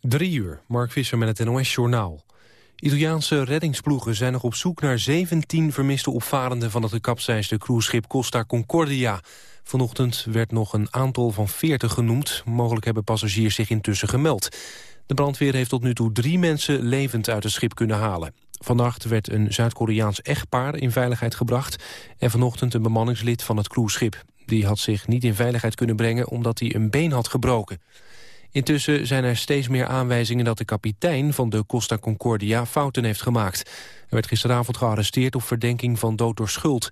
Drie uur, Mark Visser met het NOS-journaal. Italiaanse reddingsploegen zijn nog op zoek naar 17 vermiste opvarenden van het gekapseisde cruiseschip Costa Concordia. Vanochtend werd nog een aantal van 40 genoemd. Mogelijk hebben passagiers zich intussen gemeld. De brandweer heeft tot nu toe drie mensen levend uit het schip kunnen halen. Vannacht werd een Zuid-Koreaans echtpaar in veiligheid gebracht... en vanochtend een bemanningslid van het cruiseschip. Die had zich niet in veiligheid kunnen brengen omdat hij een been had gebroken. Intussen zijn er steeds meer aanwijzingen dat de kapitein van de Costa Concordia fouten heeft gemaakt. Hij werd gisteravond gearresteerd op verdenking van dood door schuld.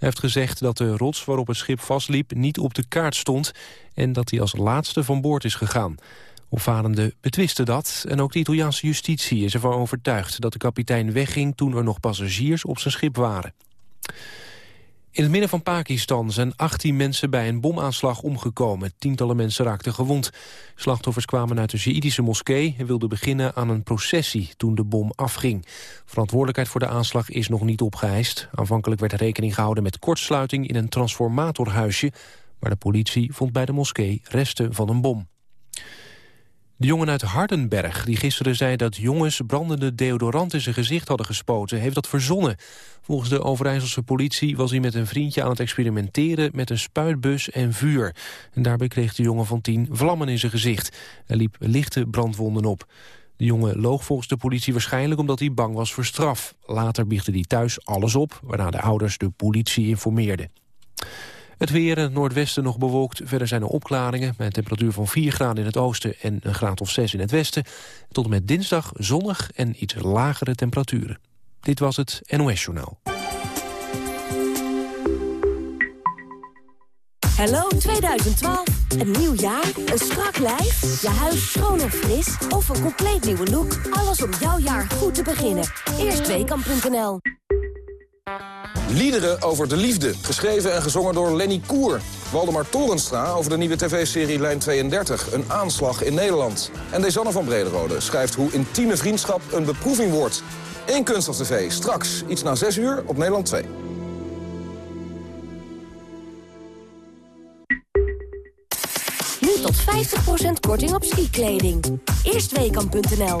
Hij heeft gezegd dat de rots waarop het schip vastliep niet op de kaart stond en dat hij als laatste van boord is gegaan. Opvarenden betwisten dat en ook de Italiaanse justitie is ervan overtuigd dat de kapitein wegging toen er nog passagiers op zijn schip waren. In het midden van Pakistan zijn 18 mensen bij een bomaanslag omgekomen. Tientallen mensen raakten gewond. Slachtoffers kwamen uit de Sjiïdische moskee... en wilden beginnen aan een processie toen de bom afging. Verantwoordelijkheid voor de aanslag is nog niet opgeëist. Aanvankelijk werd rekening gehouden met kortsluiting in een transformatorhuisje... maar de politie vond bij de moskee resten van een bom. De jongen uit Hardenberg, die gisteren zei dat jongens brandende deodorant in zijn gezicht hadden gespoten, heeft dat verzonnen. Volgens de Overijsselse politie was hij met een vriendje aan het experimenteren met een spuitbus en vuur. En daarbij kreeg de jongen van tien vlammen in zijn gezicht. Er liep lichte brandwonden op. De jongen loog volgens de politie waarschijnlijk omdat hij bang was voor straf. Later biechtte hij thuis alles op, waarna de ouders de politie informeerden. Het weer in het noordwesten nog bewolkt. Verder zijn er opklaringen met een temperatuur van 4 graden in het oosten en een graad of 6 in het westen. Tot en met dinsdag zonnig en iets lagere temperaturen. Dit was het NOS Journaal. Hallo 2012. Een nieuw jaar, een strak lijf, je huis schoon of fris of een compleet nieuwe look. Alles om jouw jaar goed te beginnen. Eerstweekam.nl Liederen over de liefde, geschreven en gezongen door Lenny Koer. Waldemar Torenstra over de nieuwe tv-serie Lijn 32, een aanslag in Nederland. En Desanne van Brederode schrijft hoe intieme vriendschap een beproeving wordt. Eén Kunststof TV, straks, iets na 6 uur op Nederland 2. Nu tot 50% korting op skikleding. Eerstweekam.nl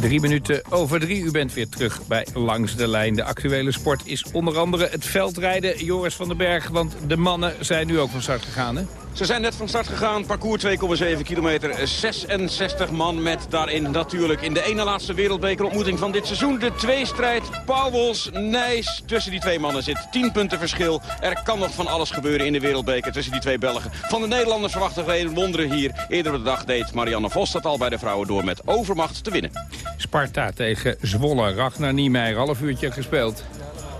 Drie minuten over drie. U bent weer terug bij Langs de Lijn. De actuele sport is onder andere het veldrijden. Joris van den Berg, want de mannen zijn nu ook van start gegaan, hè? Ze zijn net van start gegaan. Parcours 2,7 kilometer. 66 man met daarin natuurlijk in de ene laatste wereldbekerontmoeting van dit seizoen. De tweestrijd Pauwels, Nijs. Tussen die twee mannen zit 10 punten verschil. Er kan nog van alles gebeuren in de wereldbeker tussen die twee Belgen. Van de Nederlanders verwachten we wonderen hier. Eerder op de dag deed Marianne Vos dat al bij de vrouwen door met overmacht te winnen. Sparta tegen Zwolle. Ragnar Niemeyer, half uurtje gespeeld.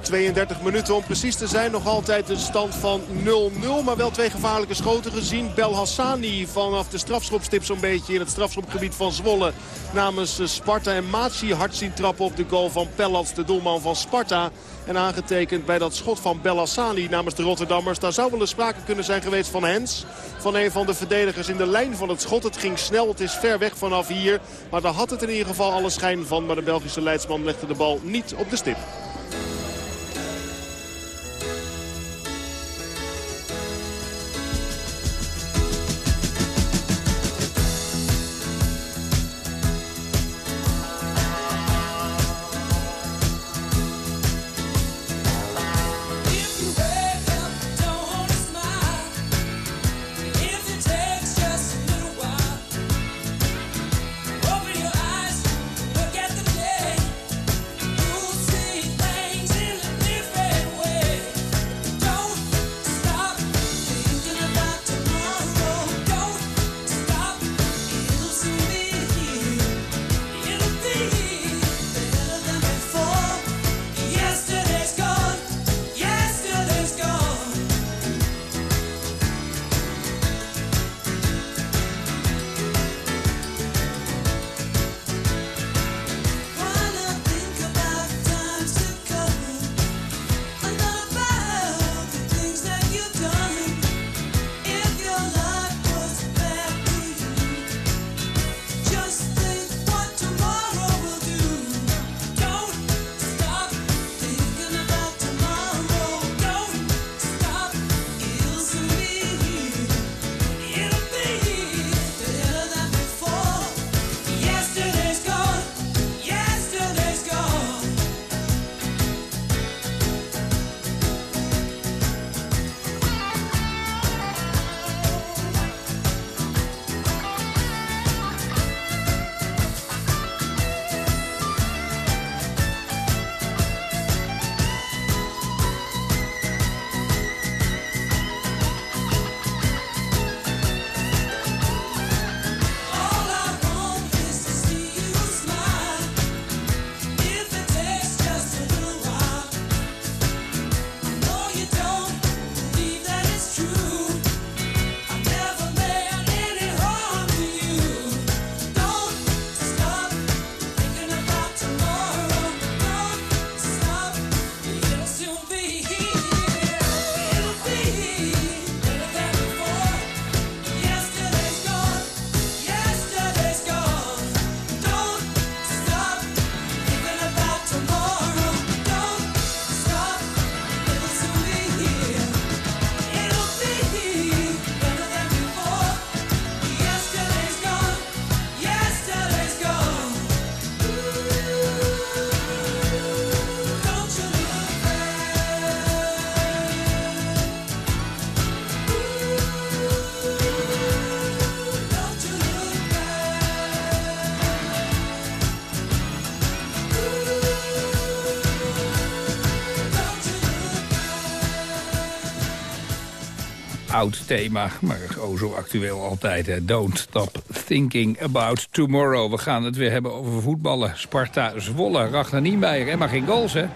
32 minuten om precies te zijn. Nog altijd een stand van 0-0. Maar wel twee gevaarlijke schoten gezien. Bel Hassani vanaf de strafschopstip zo'n beetje in het strafschopgebied van Zwolle. Namens eh, Sparta en Maatsi hard zien trappen op de goal van Pellats, de doelman van Sparta. En aangetekend bij dat schot van Bellassani namens de Rotterdammers. Daar zou wel eens sprake kunnen zijn geweest van Hens. Van een van de verdedigers in de lijn van het schot. Het ging snel, het is ver weg vanaf hier. Maar daar had het in ieder geval alle schijn van. Maar de Belgische leidsman legde de bal niet op de stip. Oud thema, maar oh zo actueel altijd. Hè. Don't stop thinking about tomorrow. We gaan het weer hebben over voetballen. Sparta, Zwolle, Ragnar Niemeyer. En maar geen goals, hè?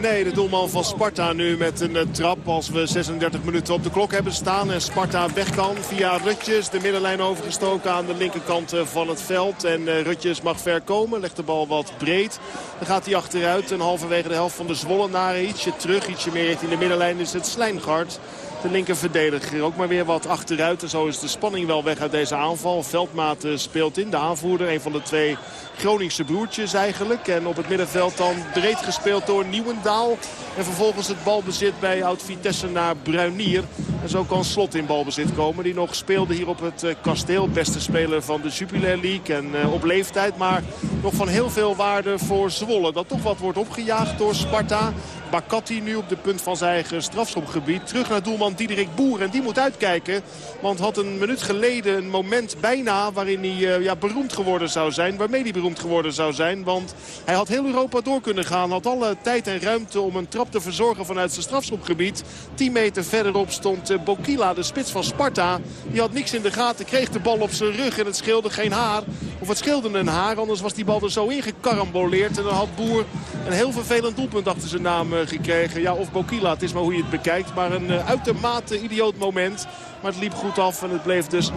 Nee, de doelman van Sparta nu met een eh, trap als we 36 minuten op de klok hebben staan. En Sparta weg kan via Rutjes. De middenlijn overgestoken aan de linkerkant eh, van het veld. En eh, Rutjes mag ver komen. Legt de bal wat breed. Dan gaat hij achteruit. En halverwege de helft van de Zwollenaren ietsje terug. Ietsje meer richting de middenlijn is het Slijngard. De linker verdediger ook maar weer wat achteruit. En zo is de spanning wel weg uit deze aanval. Veldmaat speelt in, de aanvoerder. Een van de twee Groningse broertjes eigenlijk. En op het middenveld dan breed gespeeld door Nieuwendaal. En vervolgens het balbezit bij Oud-Vitesse naar Bruinier. En zo kan Slot in balbezit komen. Die nog speelde hier op het eh, kasteel. Beste speler van de Jupiler League. En uh, op leeftijd. Maar nog van heel veel waarde voor Zwolle. Dat toch wat wordt opgejaagd door Sparta. Bakati nu op de punt van zijn eigen strafschopgebied. Terug naar doelman Diederik Boer. En die moet uitkijken. Want had een minuut geleden een moment bijna waarin hij uh, ja, beroemd geworden zou zijn. Waarmee hij beroemd geworden zou zijn. Want hij had heel Europa door kunnen gaan. Had alle tijd en ruimte om een trap te verzorgen vanuit zijn strafschopgebied. 10 meter verderop stond uh, Bokila, de spits van Sparta. Die had niks in de gaten. Kreeg de bal op zijn rug en het scheelde geen haar. Of het scheelde een haar. Anders was die bal er zo ingekaramboleerd. En dan had Boer een heel vervelend doelpunt achter zijn naam eh, gekregen. Ja, of Bokila, het is maar hoe je het bekijkt. Maar een uh, uitermate idioot moment. Maar het liep goed af en het bleef dus 0-0.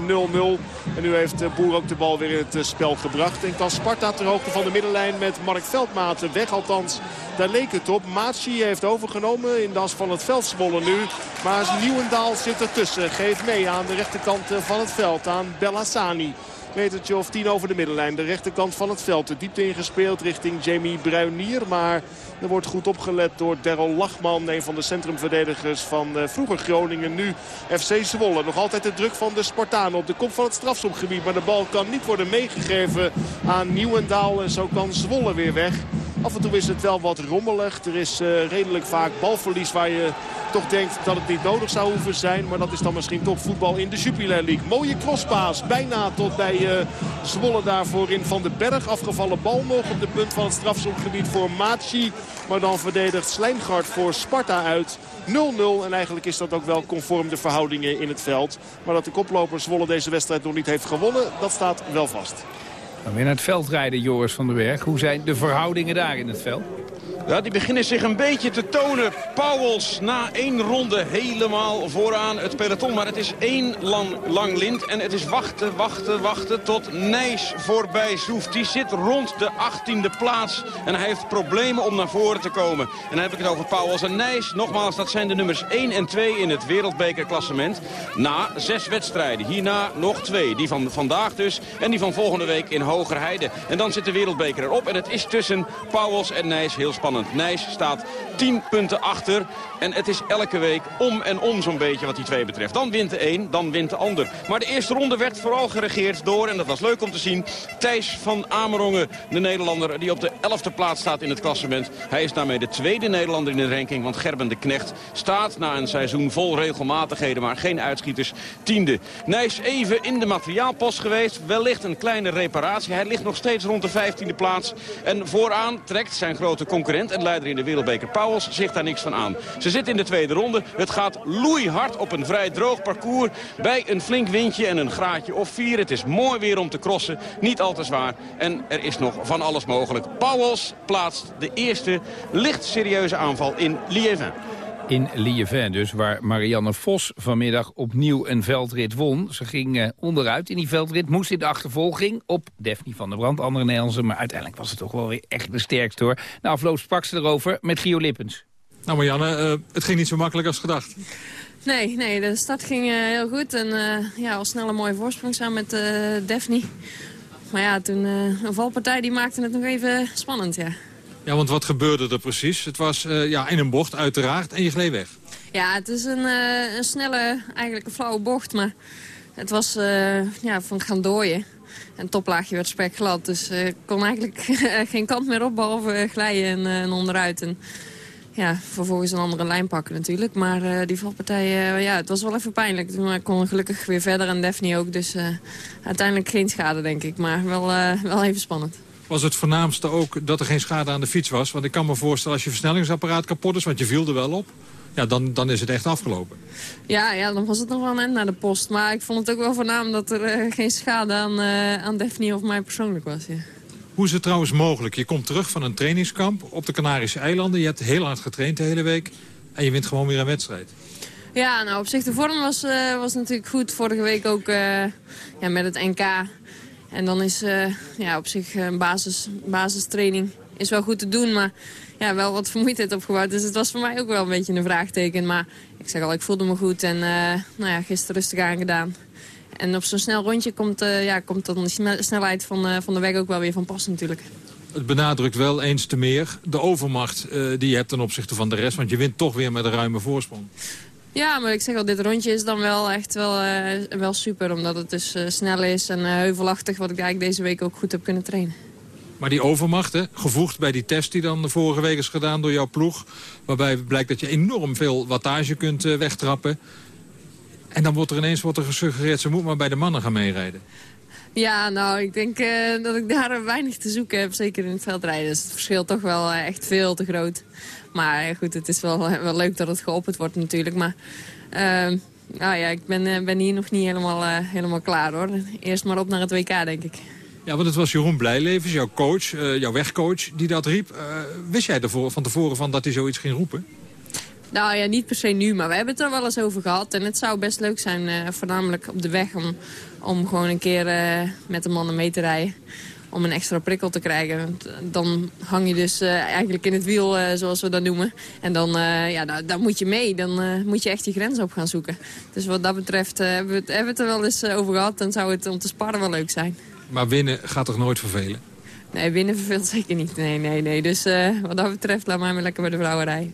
En nu heeft eh, Boer ook de bal weer in het spel gebracht. En kan Sparta ter hoogte van de middenlijn met Mark Veldmaten weg. Althans, daar leek het op. Maatsi heeft overgenomen in de as van het veld Zwolle nu. Maar Nieuwendaal zit ertussen. Geeft mee aan de rechterkant van het veld aan Bellassani metertje of tien over de middenlijn. De rechterkant van het veld. De diepte ingespeeld richting Jamie Bruinier. Maar er wordt goed opgelet door Daryl Lachman. Een van de centrumverdedigers van uh, vroeger Groningen. Nu FC Zwolle. Nog altijd de druk van de Spartanen op de kop van het strafschopgebied. Maar de bal kan niet worden meegegeven aan Nieuwendaal. En zo kan Zwolle weer weg. Af en toe is het wel wat rommelig. Er is uh, redelijk vaak balverlies waar je toch denkt dat het niet nodig zou hoeven zijn. Maar dat is dan misschien toch voetbal in de Jupiler League. Mooie crosspaas. Bijna tot bij uh, Zwolle daarvoor in Van den Berg. Afgevallen bal nog op de punt van het strafschopgebied voor Machi. Maar dan verdedigt Slijngard voor Sparta uit. 0-0 en eigenlijk is dat ook wel conform de verhoudingen in het veld. Maar dat de koploper Zwolle deze wedstrijd nog niet heeft gewonnen, dat staat wel vast. Dan weer naar het veld rijden, Joris van den Berg. Hoe zijn de verhoudingen daar in het veld? Ja, die beginnen zich een beetje te tonen. Pauwels na één ronde helemaal vooraan het peloton. Maar het is één lang, lang lint. En het is wachten, wachten, wachten tot Nijs voorbij zoeft. Die zit rond de 18e plaats. En hij heeft problemen om naar voren te komen. En dan heb ik het over Pauwels en Nijs. Nogmaals, dat zijn de nummers 1 en 2 in het wereldbekerklassement. Na zes wedstrijden. Hierna nog twee. Die van vandaag dus. En die van volgende week in Hogerheide. En dan zit de wereldbeker erop. En het is tussen Pauwels en Nijs heel spannend. Nijs staat 10 punten achter. En het is elke week om en om zo'n beetje wat die twee betreft. Dan wint de een, dan wint de ander. Maar de eerste ronde werd vooral geregeerd door, en dat was leuk om te zien... Thijs van Amerongen, de Nederlander die op de 11e plaats staat in het klassement. Hij is daarmee de tweede Nederlander in de ranking, want Gerben de Knecht staat na een seizoen vol regelmatigheden, maar geen uitschieters, tiende. Nijs even in de materiaalpost geweest, wellicht een kleine reparatie. Hij ligt nog steeds rond de 15e plaats. En vooraan trekt zijn grote concurrent en leider in de wereldbeker Pauwels zich daar niks van aan. Ze zitten in de tweede ronde. Het gaat loeihard op een vrij droog parcours. Bij een flink windje en een graadje of vier. Het is mooi weer om te crossen. Niet al te zwaar. En er is nog van alles mogelijk. Pauwels plaatst de eerste licht serieuze aanval in Liévin in Liévin dus, waar Marianne Vos vanmiddag opnieuw een veldrit won. Ze ging uh, onderuit in die veldrit, moest in de achtervolging op Daphne van der Brand, andere Nederlandse. Maar uiteindelijk was het toch wel weer echt de sterkste hoor. Na afloop sprak ze erover met Gio Lippens. Nou Marianne, uh, het ging niet zo makkelijk als gedacht. Nee, nee de start ging uh, heel goed en ja, al snel een mooie voorsprong samen met Daphne. Maar ja, toen een valpartij die maakte het nog even spannend, ja. Ja, want wat gebeurde er precies? Het was ja, in een bocht uiteraard en je gleed weg. Ja, het is een, een snelle, eigenlijk een flauwe bocht. Maar het was ja, van gaan dooien. En het toplaagje werd spekglad. Dus ik kon eigenlijk geen kant meer op, behalve glijden en, en onderuit. En, ja, vervolgens een andere lijn pakken natuurlijk. Maar die valpartij, ja, het was wel even pijnlijk. Maar ik kon gelukkig weer verder en Daphne ook. Dus uiteindelijk geen schade, denk ik. Maar wel, wel even spannend was het voornaamste ook dat er geen schade aan de fiets was. Want ik kan me voorstellen als je versnellingsapparaat kapot is, want je viel er wel op. ja, dan, dan is het echt afgelopen. Ja, ja, dan was het nog wel een end naar de post. Maar ik vond het ook wel voornaam dat er eh, geen schade aan, aan Daphne of mij persoonlijk was. Ja. Hoe is het trouwens mogelijk? Je komt terug van een trainingskamp op de Canarische eilanden. Je hebt heel hard getraind de hele week. En je wint gewoon weer een wedstrijd. Ja, nou op zich de vorm was, uh, was natuurlijk goed. Vorige week ook ja, met het NK. En dan is ja, op zich een basis, basistraining is wel goed te doen. Maar ja, wel wat vermoeidheid opgebouwd. Dus het was voor mij ook wel een beetje een vraagteken. Maar ik zeg al, ik voelde me goed. En nou ja, gisteren rustig aangedaan. En op zo'n snel rondje komt, uh, ja, komt dan de snelheid van, uh, van de weg ook wel weer van pas natuurlijk. Het benadrukt wel eens te meer de overmacht uh, die je hebt ten opzichte van de rest. Want je wint toch weer met een ruime voorsprong. Ja, maar ik zeg al, dit rondje is dan wel echt wel, wel super. Omdat het dus snel is en heuvelachtig. Wat ik eigenlijk deze week ook goed heb kunnen trainen. Maar die overmacht, hè, gevoegd bij die test die dan de vorige week is gedaan door jouw ploeg... waarbij blijkt dat je enorm veel wattage kunt wegtrappen... En dan wordt er ineens wordt er gesuggereerd, ze moet maar bij de mannen gaan meerijden. Ja, nou, ik denk uh, dat ik daar weinig te zoeken heb, zeker in het veldrijden. Dus het verschil toch wel uh, echt veel te groot. Maar goed, het is wel, wel leuk dat het geopend wordt natuurlijk. Maar ehm, nou ja, ik ben, ben hier nog niet helemaal, helemaal klaar hoor. Eerst maar op naar het WK, denk ik. Ja, want het was Jeroen Blijlevens, jouw coach, jouw wegcoach, die dat riep. wist jij ervoor, van tevoren van dat hij zoiets ging roepen? Nou ja, niet per se nu, maar we hebben het er wel eens over gehad. En het zou best leuk zijn, uh, voornamelijk op de weg, om, om gewoon een keer uh, met de mannen mee te rijden. Om een extra prikkel te krijgen. Dan hang je dus uh, eigenlijk in het wiel, zoals we dat noemen. En dan, ja, dan, dan, moet je mee. Dan moet je echt je grens op gaan zoeken. Dus wat dat betreft hebben, we het, hebben we het er wel eens over gehad. Dan zou het om te sparren wel leuk zijn. Maar winnen gaat toch nooit vervelen? Nee, winnen verveelt zeker niet. Nee, nee, nee. Dus wat dat betreft, laat mij maar lekker bij de vrouwen rijden.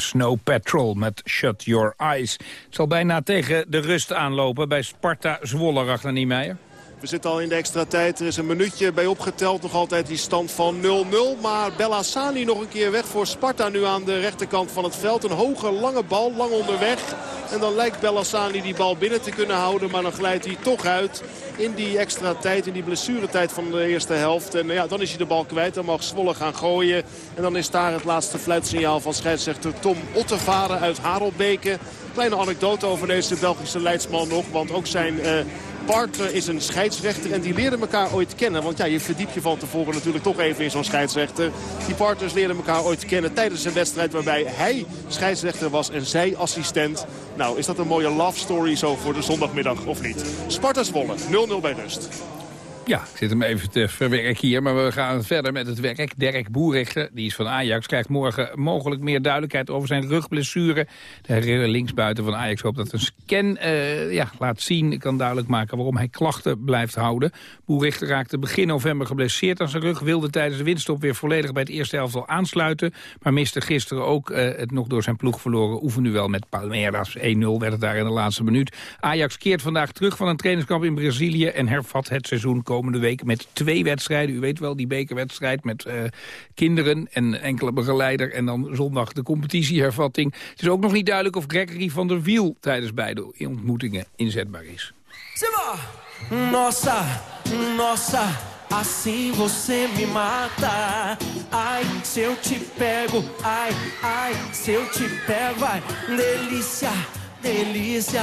Snow Patrol met Shut Your Eyes. Het zal bijna tegen de rust aanlopen bij Sparta Zwolle, Ragnar Niemeyer. We zitten al in de extra tijd. Er is een minuutje bij opgeteld. Nog altijd die stand van 0-0. Maar Bellassani nog een keer weg voor Sparta nu aan de rechterkant van het veld. Een hoge, lange bal, lang onderweg. En dan lijkt Bellassani die bal binnen te kunnen houden. Maar dan glijdt hij toch uit in die extra tijd, in die blessuretijd van de eerste helft. En ja, dan is hij de bal kwijt. Dan mag Zwolle gaan gooien. En dan is daar het laatste fluitsignaal van scheidsrechter Tom Ottervaren uit Harelbeke. Kleine anekdote over deze Belgische leidsman nog. Want ook zijn uh, partner is een scheidsrechter. En die leerden elkaar ooit kennen. Want ja, je verdiept je van tevoren natuurlijk toch even in zo'n scheidsrechter. Die partners leerden elkaar ooit kennen tijdens een wedstrijd waarbij hij scheidsrechter was en zij assistent. Nou, is dat een mooie love story zo voor de zondagmiddag of niet? Sparta Zwolle, 0-0 bij rust. Ja, ik zit hem even te verwerken hier, maar we gaan verder met het werk. Dirk Boerichter, die is van Ajax, krijgt morgen mogelijk meer duidelijkheid over zijn rugblessure. De linksbuiten van Ajax hoopt dat een scan uh, ja, laat zien, kan duidelijk maken waarom hij klachten blijft houden. Boerichter raakte begin november geblesseerd aan zijn rug, wilde tijdens de winststop weer volledig bij het eerste elftal aansluiten, maar miste gisteren ook uh, het nog door zijn ploeg verloren oefenduel met Palmeiras. 1-0 werd het daar in de laatste minuut. Ajax keert vandaag terug van een trainingskamp in Brazilië en hervat het seizoen komende week met twee wedstrijden. U weet wel, die bekerwedstrijd met uh, kinderen en enkele begeleider. En dan zondag de competitiehervatting. Het is ook nog niet duidelijk of Gregory van der Wiel tijdens beide ontmoetingen inzetbaar is. Nossa, nossa, assim você me mata. Ai, se eu te pego, ai, ai, se eu te pego, ai, delícia,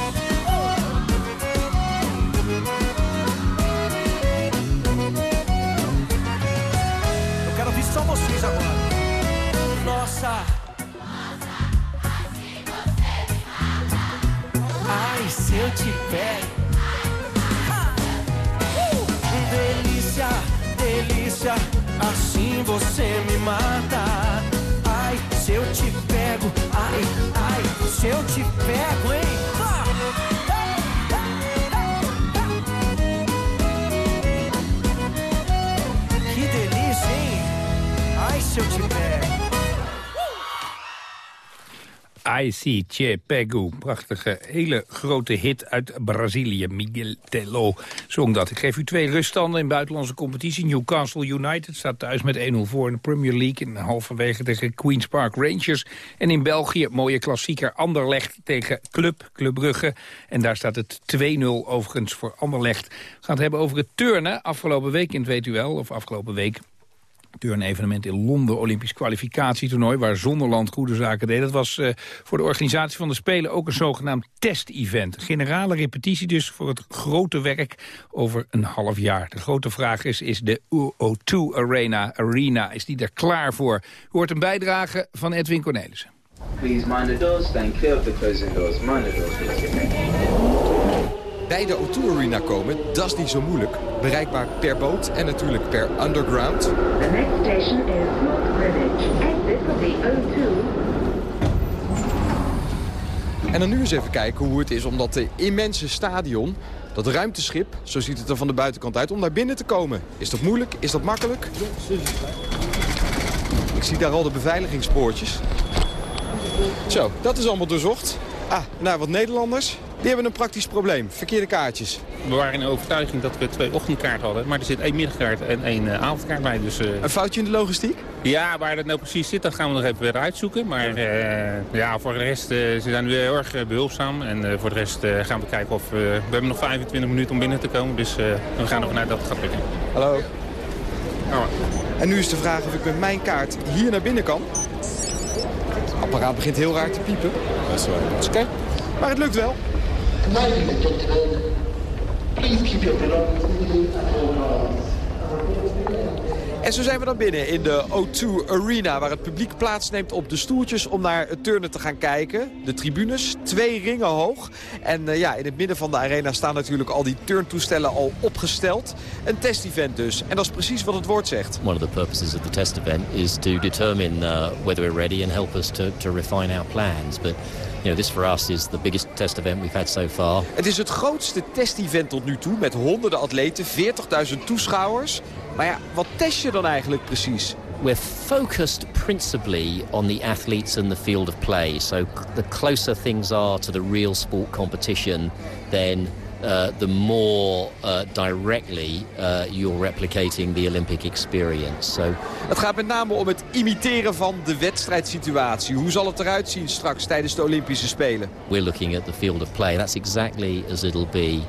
Eu quero ouvir só vocês agora. Nossa. Ai, se eu te pego. Uh! Delícia, delícia, assim você I See Che Pegu. Prachtige, hele grote hit uit Brazilië. Miguel Tello zong dat. Ik geef u twee ruststanden in buitenlandse competitie. Newcastle United staat thuis met 1-0 voor in de Premier League. In halverwege tegen Queen's Park Rangers. En in België, mooie klassieker Anderlecht tegen Club, Club Brugge. En daar staat het 2-0 overigens voor Anderlecht. We gaan het hebben over het turnen. Afgelopen weekend weet u wel, of afgelopen week turnevenement in Londen, Olympisch kwalificatietoernooi... waar Zonderland goede zaken deed. Dat was uh, voor de organisatie van de Spelen ook een zogenaamd test-event. Generale repetitie dus voor het grote werk over een half jaar. De grote vraag is, is de O2 Arena, Arena, is die er klaar voor? U hoort een bijdrage van Edwin Cornelissen. Please mind the doors, stand clear the closing doors. Mind the doors, please bij de O2 Arena komen, dat is niet zo moeilijk. Bereikbaar per boot en natuurlijk per underground. The next station is North Greenwich. Exit for the O2. En dan nu eens even kijken hoe het is om dat immense stadion... dat ruimteschip, zo ziet het er van de buitenkant uit, om daar binnen te komen. Is dat moeilijk? Is dat makkelijk? Ik zie daar al de beveiligingspoortjes. Zo, dat is allemaal doorzocht. Ah, nou, wat Nederlanders. Die hebben een praktisch probleem. Verkeerde kaartjes. We waren in de overtuiging dat we twee ochtendkaarten hadden. Maar er zit één middagkaart en één uh, avondkaart bij. Dus, uh... Een foutje in de logistiek? Ja, waar dat nou precies zit, dat gaan we nog even weer uitzoeken. Maar uh, ja, voor de rest, ze zijn nu heel erg behulpzaam. En voor de rest gaan we kijken of... we hebben nog 25 minuten om binnen te komen. Dus we gaan ervan uit dat het gaat lukken. Hallo. Oh. En nu is de vraag of ik met mijn kaart hier naar binnen kan. Het apparaat begint heel raar te piepen. Dat is, wel. oké. Maar het lukt wel. Ladies and gentlemen, please keep your belongings times. En zo zijn we dan binnen in de O2 Arena... waar het publiek plaatsneemt op de stoeltjes om naar het turnen te gaan kijken. De tribunes, twee ringen hoog. En uh, ja, in het midden van de arena staan natuurlijk al die turntoestellen al opgesteld. Een test-event dus. En dat is precies wat het woord zegt. One of the purposes of the test event is to determine uh, whether we're ready... and help us to, to refine our plans. But you know, this for us is the biggest test event we've had so far. Het is het grootste test-event tot nu toe met honderden atleten, 40.000 toeschouwers. Maar ja, wat test je dan eigenlijk precies? We're focused principally on the athletes and the field of play. So the closer things are to the real sport competition, then uh, the more uh, directly uh, you're replicating the Olympic experience. So... Het gaat met name om het imiteren van de wedstrijdsituatie. Hoe zal het eruit zien straks tijdens de Olympische Spelen? We're looking at the field of play. That's exactly as it'll be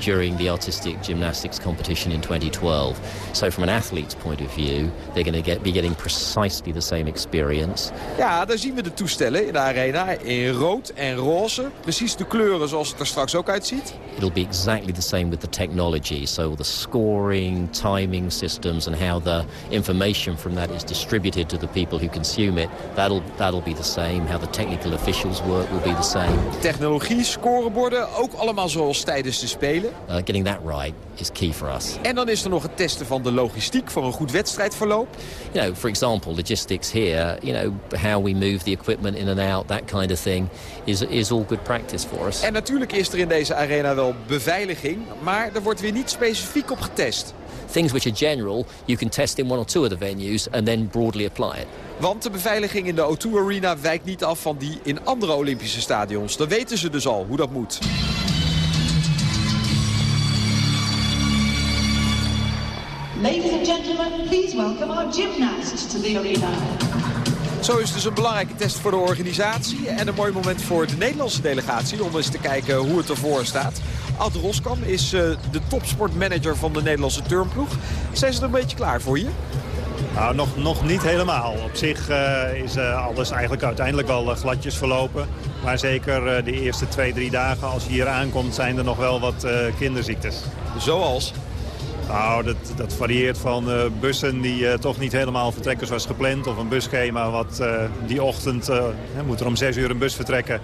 during the artistic gymnastics competition in 2012. So from an athlete's point of view, they're going to get, be getting precisely the same experience. Ja, daar zien we de toestellen in de arena in rood en roze. Precies de kleuren zoals het er straks ook uitziet. It'll be exactly the same with the technology. So the scoring, timing systems and how the information from that is distributed to the people who consume it. That'll, that'll be the same. How the technical officials work will be the same. Technologie, scoreborden, ook allemaal zoals tijdens de Spelen. Uh, getting that right is key for us. En dan is er nog het testen van de logistiek voor een goed wedstrijdverloop. You know, for example, logistics here, you know, how we move the equipment in and out, that kind of thing, is, is all good practice for us. En natuurlijk is er in deze arena wel beveiliging, maar er wordt weer niet specifiek op getest. Things which are general, you can test in one or two of the venues and then broadly apply it. Want de beveiliging in de O2 Arena wijkt niet af van die in andere Olympische stadions. Dan weten ze dus al hoe dat moet. Ladies and gentlemen, please welcome our gymnasts to the arena. Zo is dus een belangrijke test voor de organisatie en een mooi moment voor de Nederlandse delegatie om eens te kijken hoe het ervoor staat. Ad Roskam is uh, de topsportmanager van de Nederlandse turnploeg. Zijn ze er een beetje klaar voor je? Nou, nog, nog niet helemaal. Op zich uh, is uh, alles eigenlijk uiteindelijk wel gladjes verlopen. Maar zeker de eerste twee, drie dagen als je hier aankomt zijn er nog wel wat kinderziektes. Zoals? Nou, dat, dat varieert van uh, bussen die uh, toch niet helemaal vertrekken zoals gepland. Of een busschema wat uh, die ochtend, moet er om zes uur een bus vertrekken.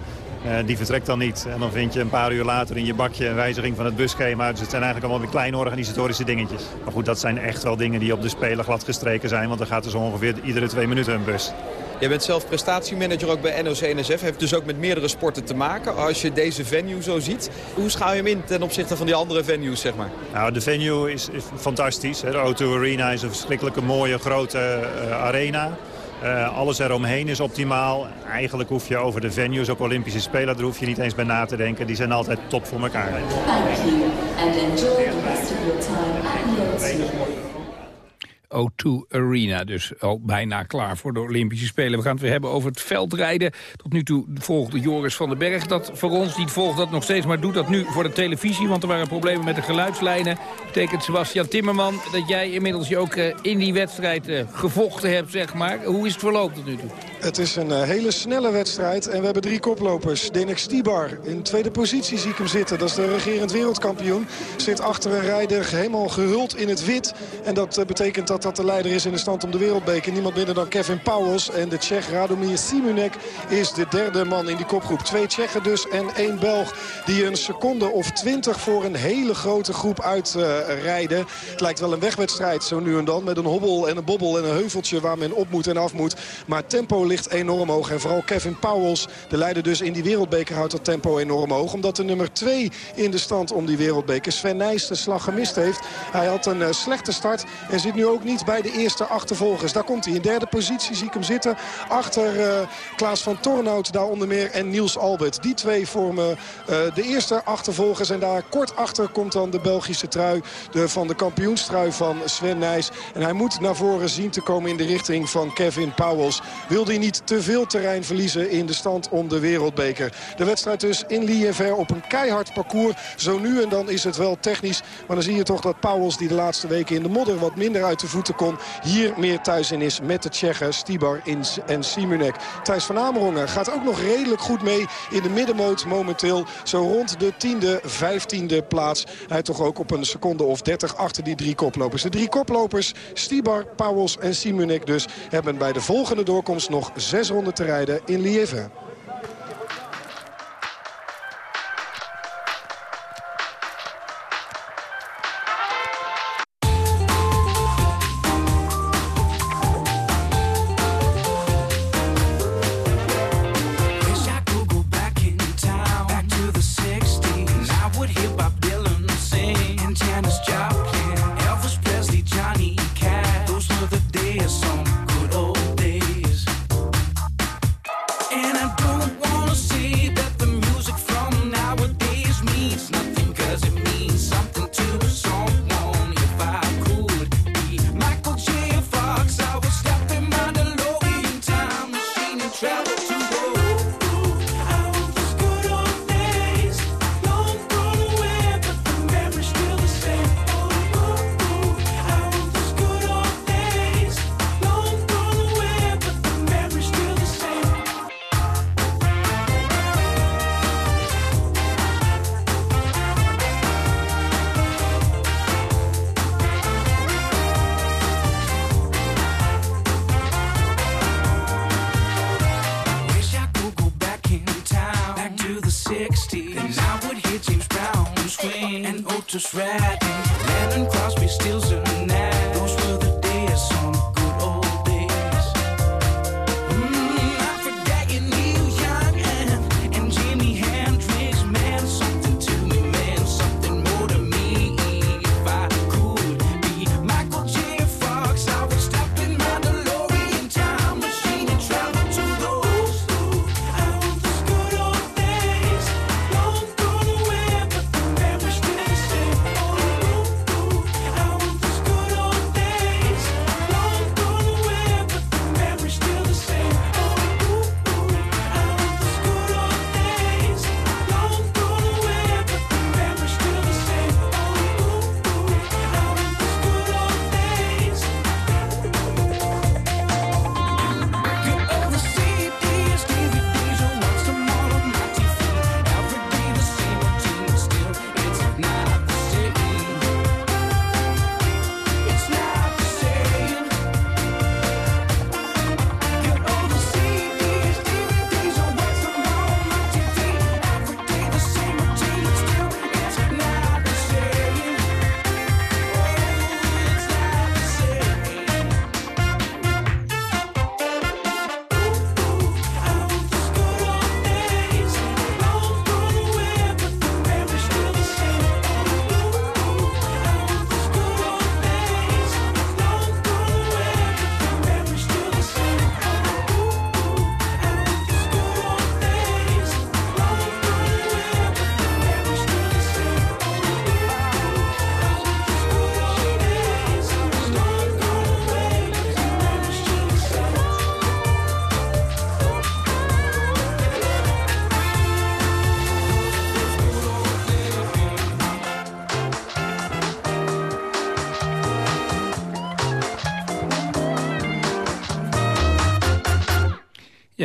die vertrekt dan niet. En dan vind je een paar uur later in je bakje een wijziging van het busschema. Dus het zijn eigenlijk allemaal weer kleine organisatorische dingetjes. Maar goed, dat zijn echt wel dingen die op de Spelen glad gestreken zijn. Want er gaat zo ongeveer iedere twee minuten een bus. Jij bent zelf prestatiemanager ook bij NOC-NSF. Heeft dus ook met meerdere sporten te maken. Als je deze venue zo ziet, hoe schaal je hem in ten opzichte van die andere venues, zeg maar? Nou, de venue is, is fantastisch. De O2 Arena is een verschrikkelijke mooie grote uh, arena. Uh, alles eromheen is optimaal. Eigenlijk hoef je over de venues op Olympische Spelen... daar hoef je niet eens bij na te denken. Die zijn altijd top voor elkaar. Thank you and enjoy the rest of your time at O2 Arena. Dus al bijna klaar voor de Olympische Spelen. We gaan het weer hebben over het veldrijden. Tot nu toe volgde Joris van den Berg dat voor ons. Die volgt dat nog steeds, maar doet dat nu voor de televisie. Want er waren problemen met de geluidslijnen. Betekent Sebastian Timmerman dat jij inmiddels je ook eh, in die wedstrijd uh, gevochten hebt, zeg maar. Hoe is het verloop tot nu toe? Het is een uh, hele snelle wedstrijd en we hebben drie koplopers. Denik Stibar in tweede positie zie ik hem zitten. Dat is de regerend wereldkampioen. Zit achter een rijder helemaal gehuld in het wit. En dat betekent dat dat de leider is in de stand om de wereldbeker. Niemand minder dan Kevin Pauwels. En de Tsjech Radomir Simunek is de derde man in die kopgroep. Twee Tsjechen dus en één Belg die een seconde of twintig voor een hele grote groep uitrijden. Uh, het lijkt wel een wegwedstrijd zo nu en dan. Met een hobbel en een bobbel en een heuveltje waar men op moet en af moet. Maar tempo ligt enorm hoog. En vooral Kevin Pauwels, de leider dus in die wereldbeker, houdt dat tempo enorm hoog. Omdat de nummer 2 in de stand om die wereldbeker, Sven Nijs, de slag gemist heeft. Hij had een uh, slechte start en zit nu ook niet bij de eerste achtervolgers. Daar komt hij in derde positie, zie ik hem zitten. Achter uh, Klaas van Tornhout daar onder meer en Niels Albert. Die twee vormen uh, de eerste achtervolgers. En daar kort achter komt dan de Belgische trui de, van de kampioenstrui van Sven Nijs. En hij moet naar voren zien te komen in de richting van Kevin Pauwels. Wil hij niet te veel terrein verliezen in de stand om de wereldbeker. De wedstrijd dus in Liéver op een keihard parcours. Zo nu en dan is het wel technisch. Maar dan zie je toch dat Pauwels die de laatste weken in de modder wat minder uit de voeten kon. Hier meer thuis in is met de Tsjechen Stibar en Simunek. Thijs van Amerongen gaat ook nog redelijk goed mee in de middenmoot momenteel. Zo rond de tiende, vijftiende plaats. Hij toch ook op een seconde of dertig achter die drie koplopers. De drie koplopers, Stibar, Pauwels en Simunek dus, hebben bij de volgende doorkomst nog zes ronden te rijden in Liévin.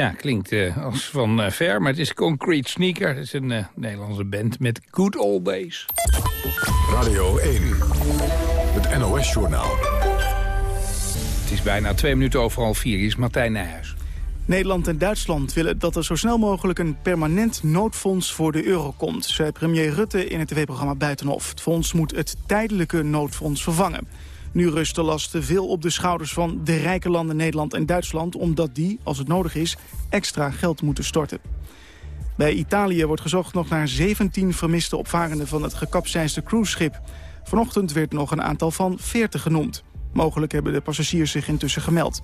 Ja, klinkt eh, als van eh, ver, maar het is Concrete Sneaker. Het is een eh, Nederlandse band met good old days. Radio 1, het NOS-journaal. Het is bijna twee minuten over half vier. Hier is Martijn Nijhuis. Nederland en Duitsland willen dat er zo snel mogelijk een permanent noodfonds voor de euro komt, zei premier Rutte in het tv-programma Buitenhof. Het fonds moet het tijdelijke noodfonds vervangen. Nu rust de last te veel op de schouders van de rijke landen Nederland en Duitsland... omdat die, als het nodig is, extra geld moeten storten. Bij Italië wordt gezocht nog naar 17 vermiste opvarenden van het gekapseisde cruiseschip. Vanochtend werd nog een aantal van 40 genoemd. Mogelijk hebben de passagiers zich intussen gemeld.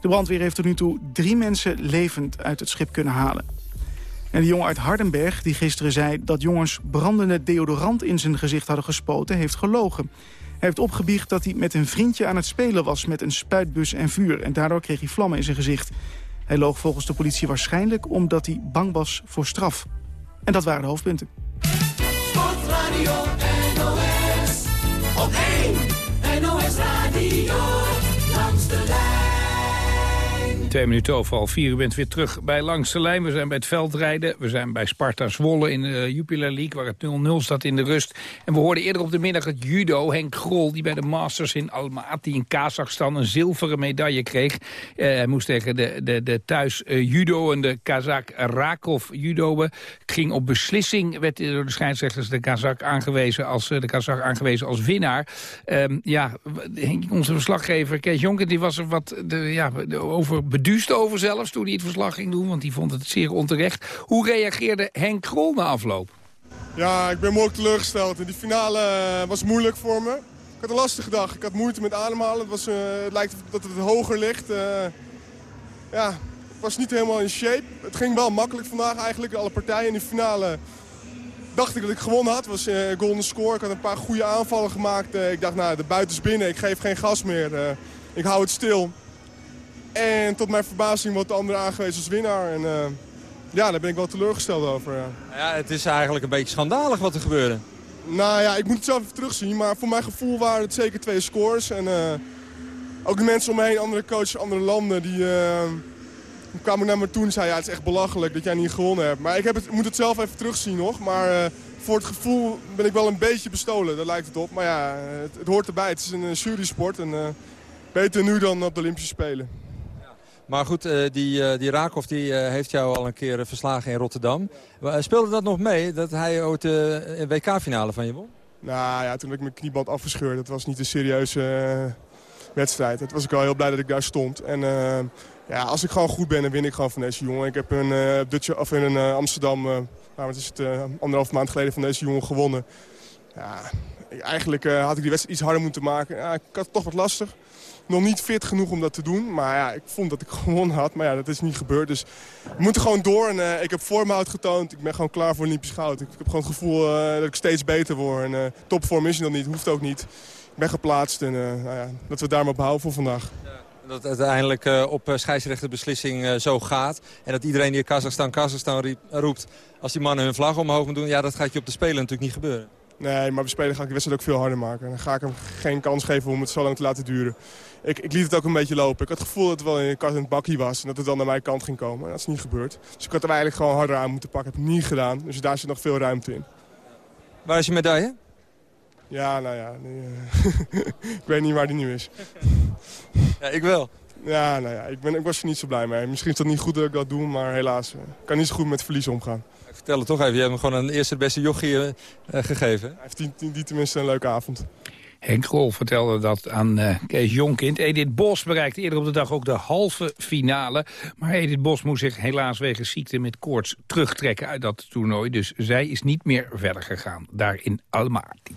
De brandweer heeft tot nu toe drie mensen levend uit het schip kunnen halen. En de jongen uit Hardenberg, die gisteren zei dat jongens brandende deodorant in zijn gezicht hadden gespoten, heeft gelogen. Heeft opgebiecht dat hij met een vriendje aan het spelen was met een spuitbus en vuur. En daardoor kreeg hij vlammen in zijn gezicht. Hij loog volgens de politie waarschijnlijk omdat hij bang was voor straf. En dat waren de hoofdpunten. Twee minuten over al vier. U bent weer terug bij Langs de Lijn. We zijn bij het veldrijden. We zijn bij Sparta Zwolle in de Jupiler League... waar het 0-0 staat in de rust. En we hoorden eerder op de middag het judo. Henk Grol, die bij de Masters in Almaty in Kazachstan... een zilveren medaille kreeg. Eh, hij moest tegen de, de, de thuis uh, judo en de Kazak Rakov judoën. Ging op beslissing, werd door de scheidsrechters de Kazak aangewezen als, de Kazak aangewezen als winnaar. Um, ja, onze verslaggever Kees Jonker, die was er wat de, ja, over beduust over zelfs toen hij het verslag ging doen, want die vond het zeer onterecht. Hoe reageerde Henk Krol na afloop? Ja, ik ben mooi teleurgesteld. Die finale uh, was moeilijk voor me. Ik had een lastige dag. Ik had moeite met ademhalen. Het, was, uh, het lijkt dat het hoger ligt. Uh, ja, ik was niet helemaal in shape. Het ging wel makkelijk vandaag eigenlijk. Alle partijen in de finale dacht ik dat ik gewonnen had. Het was een golden score. Ik had een paar goede aanvallen gemaakt. ik dacht, nou, de buiten is binnen. Ik geef geen gas meer. ik hou het stil. En tot mijn verbazing wordt de andere aangewezen als winnaar. En uh, ja, daar ben ik wel teleurgesteld over. Ja. ja, het is eigenlijk een beetje schandalig wat er gebeurde. Nou ja, ik moet het zelf even terugzien. Maar voor mijn gevoel waren het zeker twee scores. En uh, ook de mensen om me heen, andere coaches, andere landen, die uh, kwamen naar me toe en zeiden... ja, het is echt belachelijk dat jij niet gewonnen hebt. Maar ik heb het, moet het zelf even terugzien nog. Maar voor het gevoel ben ik wel een beetje bestolen, daar lijkt het op. Maar ja, het, het hoort erbij. Het is een jurysport en beter nu dan op de Olympische Spelen. Maar goed, uh, die, uh, die die, uh, heeft jou al een keer verslagen in Rotterdam. speelde dat nog mee, dat hij ooit een WK-finale van je won? Nou ja, toen heb ik mijn knieband afgescheurd. Dat was niet een serieuze wedstrijd. Het was ik wel heel blij dat ik daar stond. En ja, als ik gewoon goed ben, dan win ik gewoon van deze jongen. Ik heb een, Dutch, of in een Amsterdam, nou, wat is het, anderhalf maand geleden van deze jongen gewonnen. Ja, eigenlijk had ik die wedstrijd iets harder moeten maken. Ja, ik had het toch wat lastig nog niet fit genoeg om dat te doen. Maar ja, ik vond dat ik gewonnen had. Maar ja, dat is niet gebeurd. Dus we moeten gewoon door. En uh, ik heb vormhoud getoond. Ik ben gewoon klaar voor Olympisch goud. Ik, heb gewoon het gevoel uh, dat ik steeds beter word. En uh, topvorm is nog niet. Hoeft ook niet. Ik ben geplaatst. En nou ja, dat we daar maar behouden voor vandaag. Dat het uiteindelijk op scheidsrechterbeslissing zo gaat. En dat iedereen die Kazachstan, Kazachstan roept... als die mannen hun vlag omhoog doen... ja, dat gaat je op de Spelen natuurlijk niet gebeuren. Nee, maar we spelen ga ik de wedstrijd ook veel harder maken. Dan ga ik hem geen kans geven om het zo lang te laten duren. Ik, ik liet het ook een beetje lopen. Ik had het gevoel dat het wel in een kart een bakkie was. En dat het dan naar mijn kant ging komen. Dat is niet gebeurd. Dus ik had er eigenlijk gewoon harder aan moeten pakken. Heb ik niet gedaan. Dus daar zit nog veel ruimte in. Waar is je medaille? Ja, nou ja. Nee, uh, ik weet niet waar die nu is. ja, ik wel. Ja, nou ja. Ik, ben, ik was er niet zo blij mee. Misschien is het niet goed dat ik dat doe. Maar helaas. Ik kan niet zo goed met verlies omgaan. Vertel het toch even. Je hebt hem gewoon een eerste beste jochie uh, gegeven. Hij heeft die, die, die tenminste een leuke avond. Henk Grol vertelde dat aan uh, Kees Jonkind. Edith Bos bereikte eerder op de dag ook de halve finale. Maar Edith Bos moest zich helaas wegens ziekte met koorts terugtrekken uit dat toernooi. Dus zij is niet meer verder gegaan, daar in Almaty.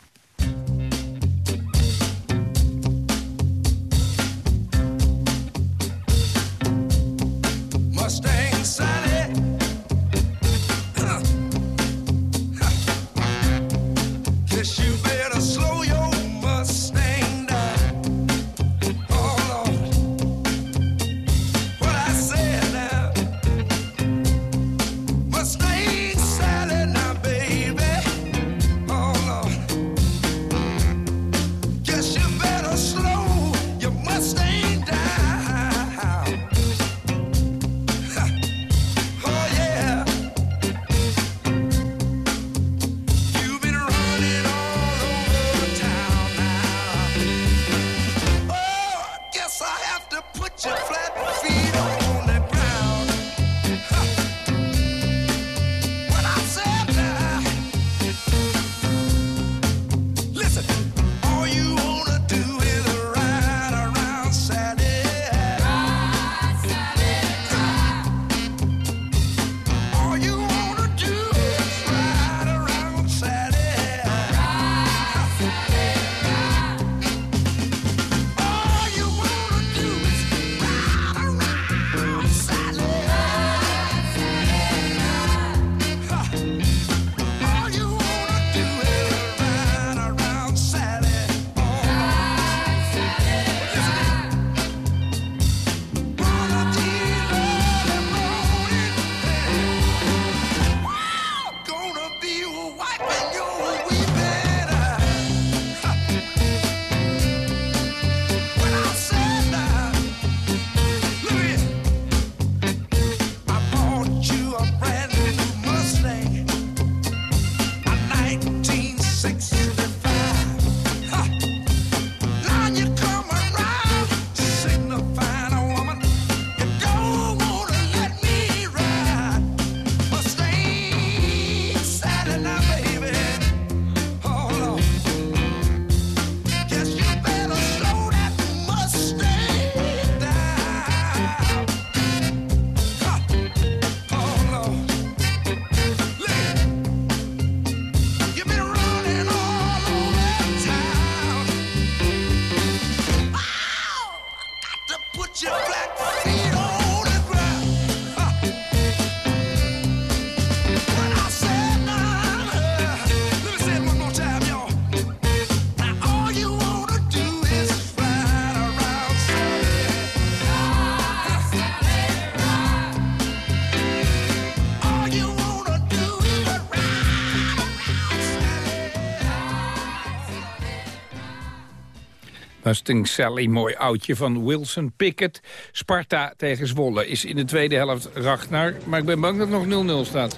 Mustang Sally, mooi oudje van Wilson Pickett. Sparta tegen Zwolle is in de tweede helft Ragnar. Maar ik ben bang dat het nog 0-0 staat.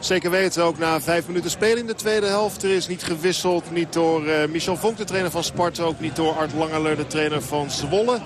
Zeker weten, ook na vijf minuten spelen in de tweede helft. Er is niet gewisseld, niet door eh, Michel Vonk, de trainer van Sparta. Ook niet door Art Langeler, de trainer van Zwolle.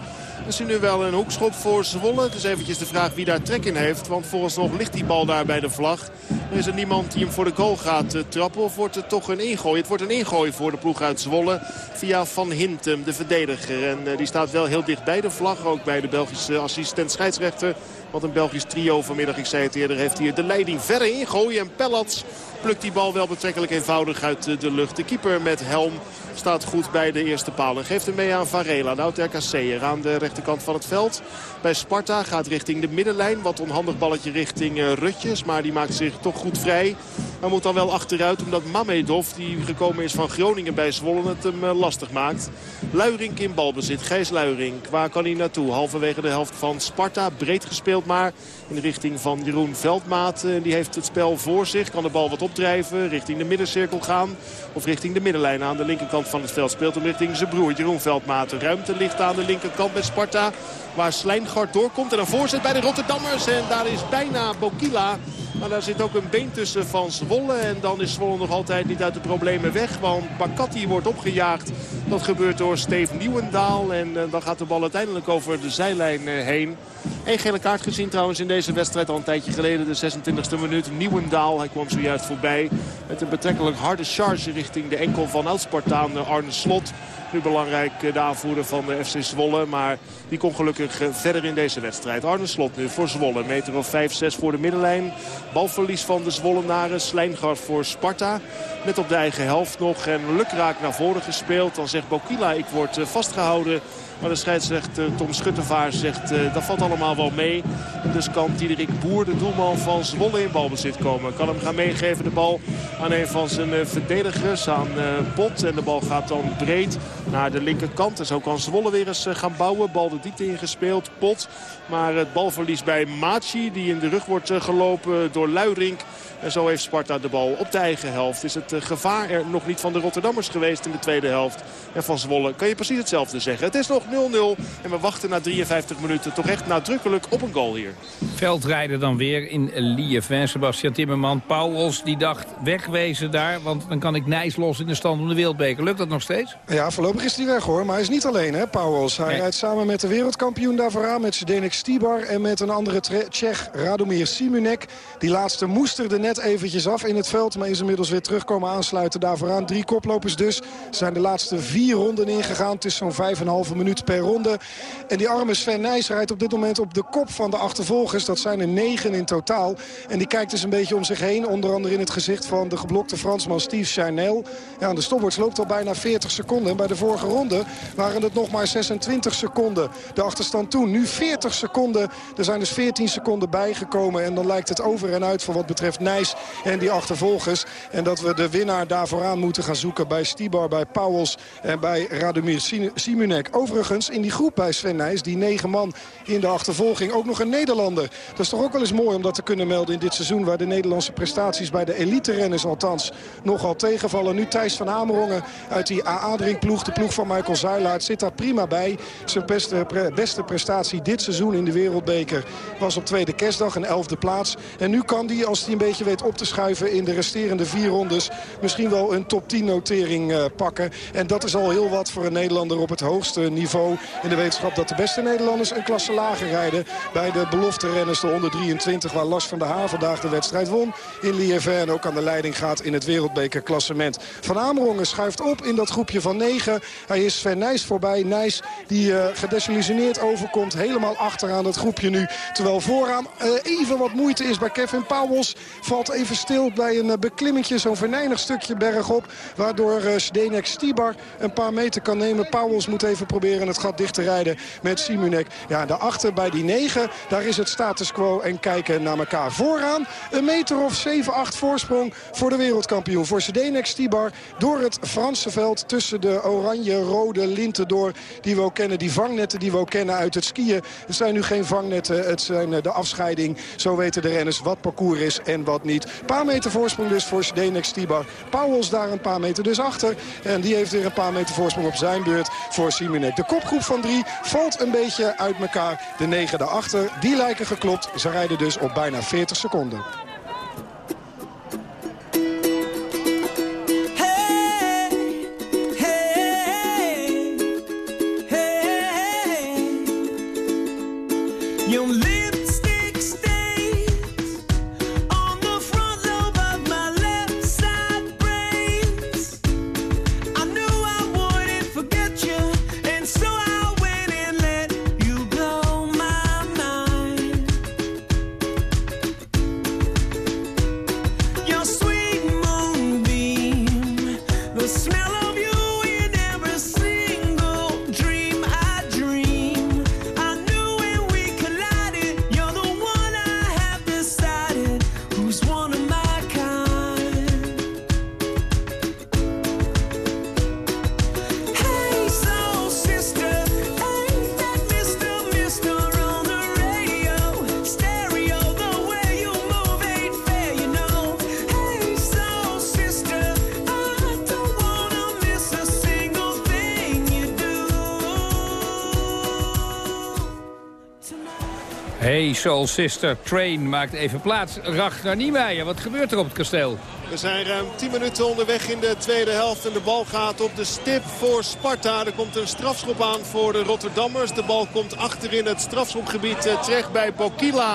We zien nu wel een hoekschop voor Zwolle. Het is eventjes de vraag wie daar trek in heeft. Want volgens nog ligt die bal daar bij de vlag. Er is er niemand die hem voor de goal gaat eh, trappen. Of wordt het toch een ingooi? Het wordt een ingooi voor de ploeg uit Zwolle. Via Van Hintem, de verdediger. En eh, die staat wel heel dicht bij de vlag. Ook bij de Belgische assistent scheidsrechter. Want een Belgisch trio vanmiddag, ik zei het eerder, heeft hier de leiding verder ingooien. En Pellats plukt die bal wel betrekkelijk eenvoudig uit eh, de lucht. De keeper met helm staat goed bij de eerste paal. En geeft hem mee aan Varela, de oud-RKC'er aan de rechterkant van het veld. Bij Sparta gaat richting de middenlijn. Wat onhandig balletje richting eh, Rutjes. Maar die maakt zich toch goed vrij. Maar moet dan wel achteruit omdat Mamedov, die gekomen is van Groningen bij Zwolle, het hem eh, lastig maakt. Luirink in balbezit. Gijs Luirink. Waar kan hij naartoe? Halverwege de helft van Sparta. Breed gespeeld maar in de richting van Jeroen Veldmaat. Die heeft het spel voor zich. Kan de bal wat Richting de middencirkel gaan. Of richting de middenlijn aan de linkerkant van het veld. Speelt hem richting zijn broer Jeroen Veldmaat. Ruimte ligt aan de linkerkant met Sparta. Waar Slijngard doorkomt. En een voorzet bij de Rotterdammers. En daar is bijna Bokila. Maar daar zit ook een been tussen van Zwolle. En dan is Zwolle nog altijd niet uit de problemen weg. Want Bakati wordt opgejaagd. Dat gebeurt door Steve Nieuwendaal. En eh, dan gaat de bal uiteindelijk over de zijlijn eh, heen. Eén gele kaart gezien trouwens in deze wedstrijd. Al een tijdje geleden, de 26e minuut. Nieuwendaal, hij kwam zojuist voorbij. Met een betrekkelijk harde charge richting de enkel van oud-Spartaan eh, Arne Slot. Nu belangrijk eh, de aanvoerder van de FC Zwolle. Maar die komt gelukkig eh, verder in deze wedstrijd. Arne Slot nu voor Zwolle. Meter of 5, 6 voor de middenlijn. Balverlies van de Zwollenaren. Slijngard voor Sparta. Net op de eigen helft nog. En lukraak naar voren gespeeld. Dan zegt Bokila, ik word eh, vastgehouden. Maar de scheidsrechter Tom Schuttevaar zegt dat valt allemaal wel mee. Dus kan Diederik Boer, de doelman van Zwolle, in balbezit komen. Kan hem gaan meegeven de bal aan een van zijn verdedigers, aan Bot. En de bal gaat dan breed naar de linkerkant. En zo kan Zwolle weer eens gaan bouwen. Bal de diepte ingespeeld, Pot. Maar het balverlies bij Machi, die in de rug wordt gelopen door Luirink. En zo heeft Sparta de bal op de eigen helft. Is het gevaar er nog niet van de Rotterdammers geweest in de tweede helft. En van Zwolle kan je precies hetzelfde zeggen. Het is nog 0-0 en we wachten na 53 minuten toch echt nadrukkelijk op een goal hier. Veldrijden dan weer in Lieven. Sebastian Timmerman, Pauwels, die dacht wegwezen daar. Want dan kan ik Nijs los in de stand om de wereldbeker. Lukt dat nog steeds? Ja, voorlopig is hij weg hoor. Maar hij is niet alleen hè, Pauwels. Hij Nee. rijdt samen met de wereldkampioen daarvoor aan. Met Zdenek Stibar en met een andere Tsjech, Radomir Simunek. Die laatste moest er net eventjes af in het veld. Maar is inmiddels weer terugkomen aansluiten daarvoor aan. Drie koplopers dus. Zijn de laatste vier ronden ingegaan. Het is zo'n vijf en een halve minuut per ronde. En die arme Sven Nijs rijdt op dit moment op de kop van de achtervolgers. Dat zijn er negen in totaal. En die kijkt dus een beetje om zich heen. Onder andere in het gezicht van de geblokte Fransman Steve Chanel. Ja, de stopwatch loopt al bijna 40 seconden. En bij de vorige ronde waren het nog maar 26 seconden. De achterstand toen. Nu 40 seconden. Er zijn dus 14 seconden bijgekomen. En dan lijkt het over en uit voor wat betreft Nijs en die achtervolgers. En dat we de winnaar daar vooraan moeten gaan zoeken bij Stibar, bij Pauwels en bij Radomir Sim- Simunek. Overigens in die groep bij Sven Nijs, die negen man in de achtervolging, ook nog een Nederlander. Dat is toch ook wel eens mooi om dat te kunnen melden in dit seizoen... waar de Nederlandse prestaties bij de elite-renners althans nogal tegenvallen. Nu Thijs van Amerongen uit die AA-drinkploeg, de ploeg van Michael Zuilaert, zit daar prima bij. Zijn beste, beste prestatie dit seizoen in de Wereldbeker was op tweede kerstdag, een elfde plaats. En nu kan hij, als hij een beetje weet op te schuiven in de resterende vier rondes... misschien wel een top 10 notering eh, pakken. En dat is al heel wat voor een Nederlander op het hoogste niveau. In de wetenschap dat de beste Nederlanders een klasse lager rijden. Bij de belofte renners de 123 waar Lars van der Haar vandaag de wedstrijd won. In Lièvin en ook aan de leiding gaat in het wereldbekerklassement. Van Amerongen schuift op in dat groepje van negen. Hij is Sven Nijs voorbij. Nijs die eh, gedesillusioneerd overkomt. Helemaal achteraan het groepje nu. Terwijl vooraan eh, even wat moeite is bij Kevin Pauwels. Valt even stil bij een eh, beklimmetje. Zo'n venijnig stukje bergop. Waardoor eh Zdenek Stibar een paar meter kan nemen. Pauwels moet even proberen het gat dicht te rijden met Simonek. Ja, daarachter bij die 9, daar is het status quo en kijken naar elkaar. Vooraan een meter of 7, 8 voorsprong voor de wereldkampioen. Voor Zdenek Stibar door het Franse veld tussen de oranje-rode linten door die we ook kennen. Die vangnetten die we ook kennen uit het skiën. Het zijn nu geen vangnetten, het zijn eh, de afscheiding. Zo weten de renners wat parcours is en wat niet. Een paar meter voorsprong dus voor Zdenek Stibar. Pauwels daar een paar meter dus achter. En die heeft weer een paar meter voorsprong op zijn beurt voor Simonek. De kopgroep van drie valt een beetje uit elkaar. De negen daarachter, die lijken geklopt. Ze rijden dus op bijna 40 seconden. Hey Soul Sister, Train maakt even plaats. Ragnar Niemeyer, wat gebeurt er op het kasteel? We zijn ruim 10 minuten onderweg in de tweede helft. En de bal gaat op de stip voor Sparta. Er komt een strafschop aan voor de Rotterdammers. De bal komt achterin het strafschopgebied eh, terecht bij Bokila.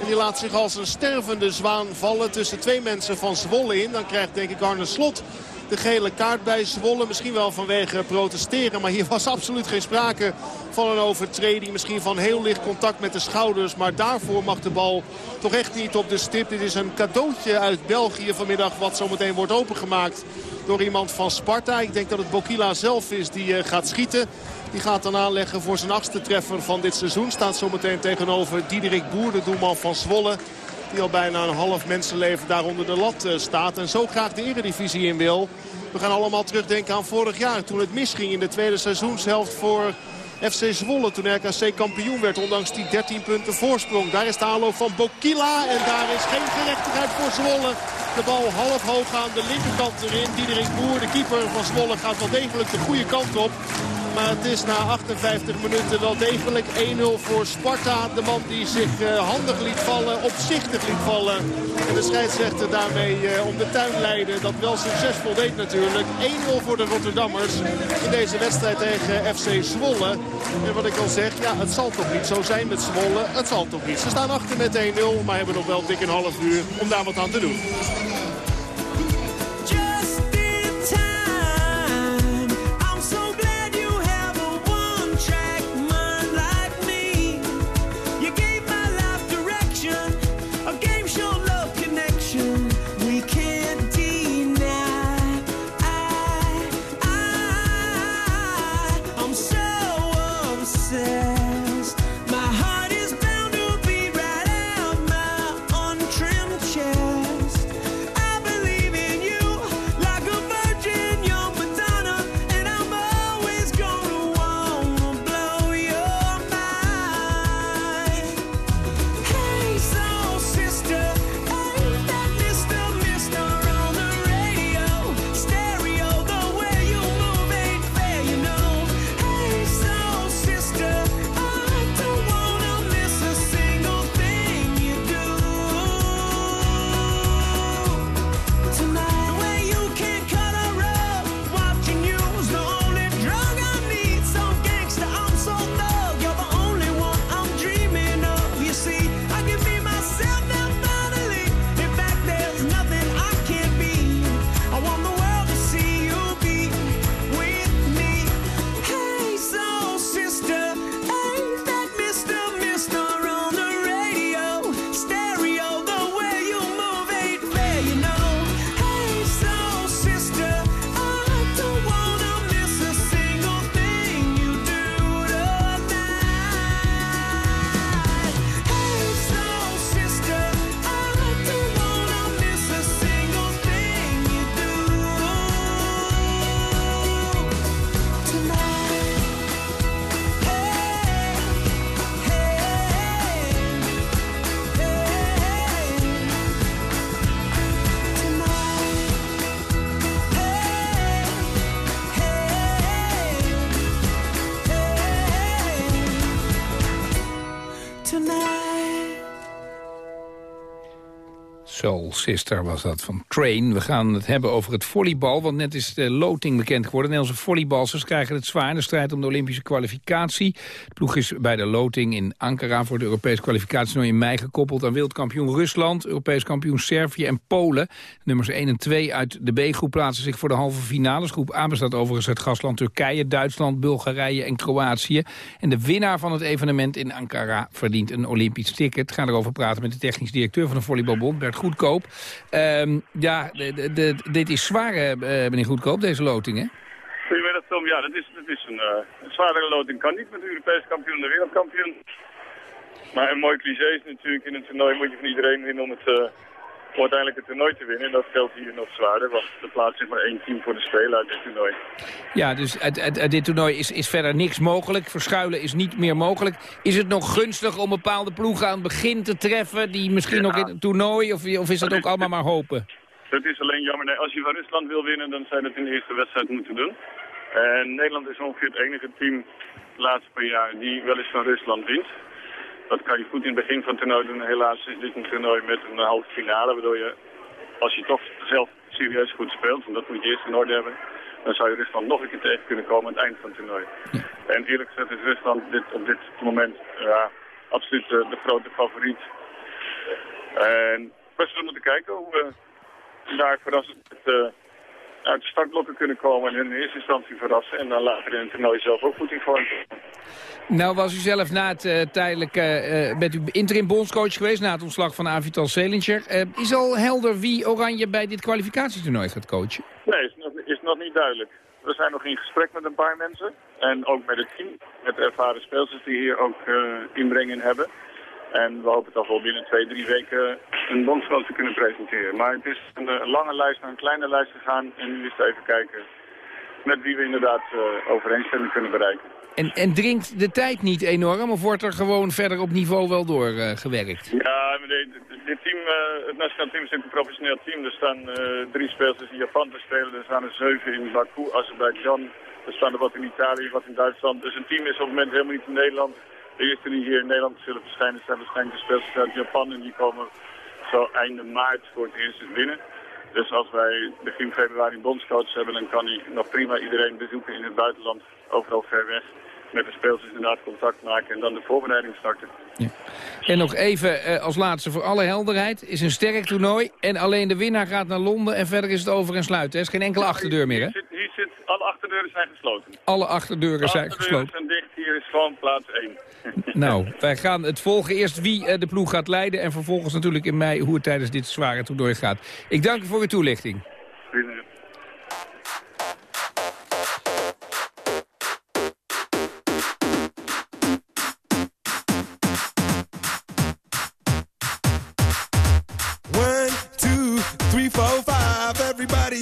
En die laat zich als een stervende zwaan vallen tussen twee mensen van Zwolle in. Dan krijgt denk ik Arne Slot de gele kaart bij Zwolle. Misschien wel vanwege protesteren. Maar hier was absoluut geen sprake van een overtreding. Misschien van heel licht contact met de schouders. Maar daarvoor mag de bal toch echt niet op de stip. Dit is een cadeautje uit België vanmiddag. Wat zometeen wordt opengemaakt door iemand van Sparta. Ik denk dat het Bokila zelf is die eh, gaat schieten. Die gaat dan aanleggen voor zijn achtste treffer van dit seizoen. Staat zometeen tegenover Diederik Boer, de doelman van Zwolle. Die al bijna een half mensenleven daar onder de lat eh, staat. En zo graag de eredivisie in wil. We gaan allemaal terugdenken aan vorig jaar. Toen het misging in de tweede seizoenshelft voor FC Zwolle. Toen RKC kampioen werd. Ondanks die 13 punten voorsprong. Daar is de aanloop van Bokila. En daar is geen gerechtigheid voor Zwolle. De bal half hoog aan de linkerkant erin. Diederik Boer, de keeper van Zwolle, gaat wel degelijk de goede kant op. Maar het is na 58 minuten wel degelijk 1-0 voor Sparta. De man die zich eh, handig liet vallen, opzichtig liet vallen. En de scheidsrechter daarmee eh, om de tuin leidde. Dat wel succesvol deed natuurlijk. 1-0 voor de Rotterdammers in deze wedstrijd tegen FC Zwolle. En wat ik al zeg, ja, het zal toch niet zo zijn met Zwolle. Het zal toch niet. Ze staan achter met 1-0, maar hebben nog wel dik een half uur om daar wat aan te doen. Soul Sister was dat van Train. We gaan het hebben over het volleybal, want net is de loting bekend geworden. Nederlandse volleybalsters krijgen het zwaar in de strijd om de Olympische kwalificatie. De ploeg is bij de loting in Ankara voor de Europese kwalificatie in mei gekoppeld aan wereldkampioen Rusland, Europees kampioen Servië en Polen. Nummers 1 en 2 uit de B-groep plaatsen zich voor de halve finales. Groep A bestaat overigens uit gastland Turkije, Duitsland, Bulgarije en Kroatië. En de winnaar van het evenement in Ankara verdient een Olympisch ticket. Gaan erover praten met de technisch directeur van de Volleybalbond, Bert Goedkoop. Ehm, ja, dit is zwaar, eh, meneer Goedkoop, deze loting, hè? Goedemiddag Tom. Ja, dat is, dat is een, een zwaardere loting. Kan niet met de Europese kampioen en de wereldkampioen. Maar een mooi cliché is natuurlijk in een toernooi moet je van iedereen winnen om het eh, om uiteindelijk het toernooi te winnen. En dat geldt hier nog zwaarder, want er plaatst zich maar één team voor de Spelen uit dit toernooi. Ja, dus uit, uit, uit dit toernooi is, is verder niks mogelijk. Verschuilen is niet meer mogelijk. Is het nog gunstig om bepaalde ploegen aan het begin te treffen... die misschien nog in het toernooi, of, of is dat ook allemaal maar hopen? Het is alleen jammer, nee, als je van Rusland wil winnen, dan zou je dat in de eerste wedstrijd moeten doen. En Nederland is ongeveer het enige team de laatste paar jaar die wel eens van Rusland wint. Dat kan je goed in het begin van het toernooi doen. Helaas is dit een toernooi met een halve finale, waardoor je, als je toch zelf serieus goed speelt, en dat moet je eerst in orde hebben, dan zou je Rusland nog een keer tegen kunnen komen aan het eind van het toernooi. En eerlijk gezegd is Rusland dit, op dit moment ja, absoluut eh, de grote favoriet. En we zullen moeten kijken hoe we daar verrassend uit, eh, uit de startblokken kunnen komen en in eerste instantie verrassen. En dan later in het toernooi zelf ook goed in vorm. Nou was u zelf na het tijdelijk, eh, eh, bent u interim bondscoach geweest... na het ontslag van Avital Selinger. Eh, is al helder wie Oranje bij dit kwalificatietoernooi gaat coachen? Nee, is nog, is nog niet duidelijk. We zijn nog in gesprek met een paar mensen. En ook met het team. Met ervaren speelsters die hier ook inbreng in hebben. En we hopen toch wel binnen twee, drie weken een bondscoach te kunnen presenteren. Maar het is een, lange lijst naar een kleine lijst gegaan. En nu is het even kijken met wie we inderdaad overeenstemming kunnen bereiken. En, en dringt de tijd niet enorm of wordt er gewoon verder op niveau wel doorgewerkt? Ja, maar dit, team, eh, het nationale team is een professioneel team. Er staan eh, drie speelsters in Japan te spelen. Er staan er zeven in Baku, Azerbeidzjan. Er staan er wat in Italië, wat in Duitsland. Dus een team is op het moment helemaal niet in Nederland. De eerste die hier in Nederland zullen verschijnen zijn waarschijnlijk de speelsters uit Japan. En die komen zo einde maart voor het eerst eens binnen. Dus als wij begin februari een bondscoach hebben, dan kan hij nog prima iedereen bezoeken in het buitenland, overal ver weg. Met de speelsters inderdaad contact maken en dan de voorbereiding starten. En nog even eh, als laatste voor alle helderheid. is een sterk toernooi en alleen de winnaar gaat naar Londen... en verder is het over en sluiten. Er is geen enkele achterdeur meer, hè? Hier zit, hier zit, alle achterdeuren zijn gesloten. Alle achterdeuren zijn Alle achterdeuren gesloten. zijn dicht, hier is gewoon plaats 1. Nou, wij gaan het volgen. Eerst wie eh, de ploeg gaat leiden... en vervolgens natuurlijk in mei hoe het tijdens dit zware toernooi gaat. Ik dank u voor uw toelichting.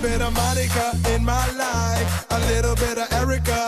Little bit of Monica in my life. A little bit of Erica